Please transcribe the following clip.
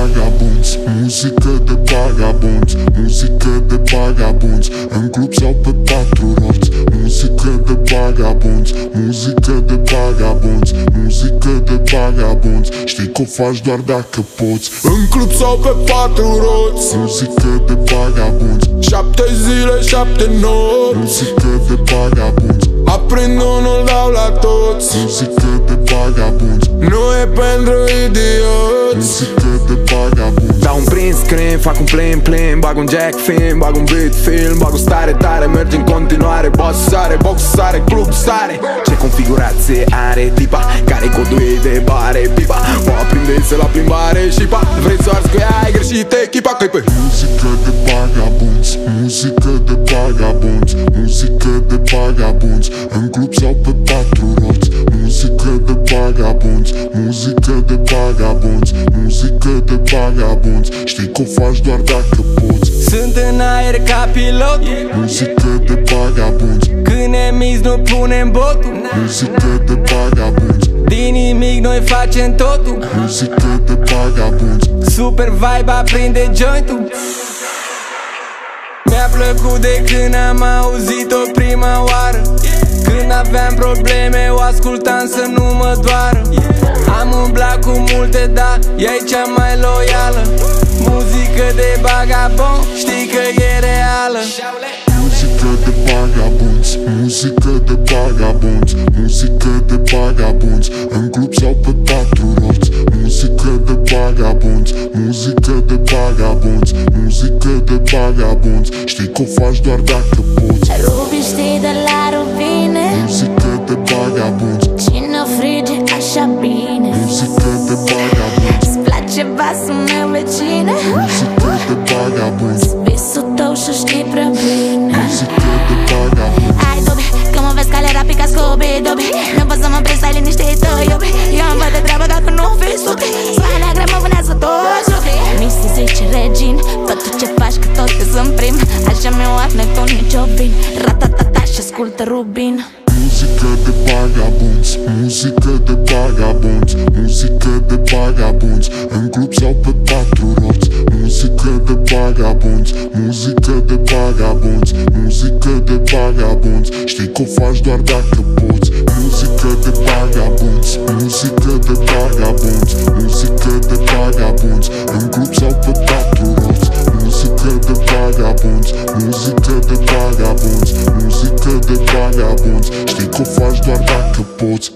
Muzică de vagabonzi, muzică de vagabonzi Muzică de vagabonzi În club sau pe patru roți Muzică de vagabonzi, muzică de vagabonzi Muzică de vagabonzi Știi că o faci doar dacă poți. În club sau pe patru roți Muzică de vagabonzi Șapte zile, șapte nopți Muzică de vagabonzi Aprind unul, dau la toți. Muzică de vagabonzi Nu e pentru idioți Muzică de vagabonzi Dau un print screen, fac un plin plin Bag un jack film, bag un beat film Bag un stare tare, mergi în continuare Boss sare, box sare, club sare Ce configurație are tipa Care codul ei de bare? Pipa O aprinde să la plimbare și pa Vrei să arzi cu ea, ai greșit echipa Că-i pe Muzică de vagabonzi, muzică de vagabonzi Muzică de vagabonzi În club sau pe patru roți Muzică de vagabonzi, muzică de vagabonzi Muzică de vagabonzi Știi că o faci doar dacă poți. Sunt în aer ca pilot. Muzică de vagabonzi, Când emiți nu punem botul. Muzică de vagabonzi Din nimic noi facem totul. Muzică de vagabonzi Super vibe aprinde jointul. Mi-a plăcut de când am auzit-o prima oară. Când aveam probleme o ascultam să nu mă doară. Am umblat cu multe, dar ea e cea mai loială. Muzică de bagabon, știi că e reală. Muzică de vagabonzi, muzică de vagabonzi Muzică de vagabonzi. În club sau pe patru roți Muzică de vagabonzi, muzică de vagabonzi. Muzică de vagabonzi. Știi că o faci doar dacă poți. Rubi știi de la rubine. Muzică de vagabonzi, Cine frige așa bine. Muzică de vagabonzi. Îți place basul meu vecine? Muzică de vagabonzi, Visul tău și știi prea bine. Muzică de vagabonzi. Ai dubi, că mă vezi cale rapid ca Scooby-Dooby Nu pot să mă prind, stai ascultă Rubin Muzică de vagabonzi, muzică de vagabonzi Muzică de vagabonzi În club sau pe patru roți Muzică de vagabonzi, muzică de vagabonzi Muzică de vagabonzi Știi că o faci doar dacă poți. Muzică de vagabonzi, muzică de vagabonzi Muzică de vagabonzi În club sau pe patru roți Muzică de vagabonzi, muzică de vagabonzi Muzică de vagabonzi Știi că o faci doar dacă poți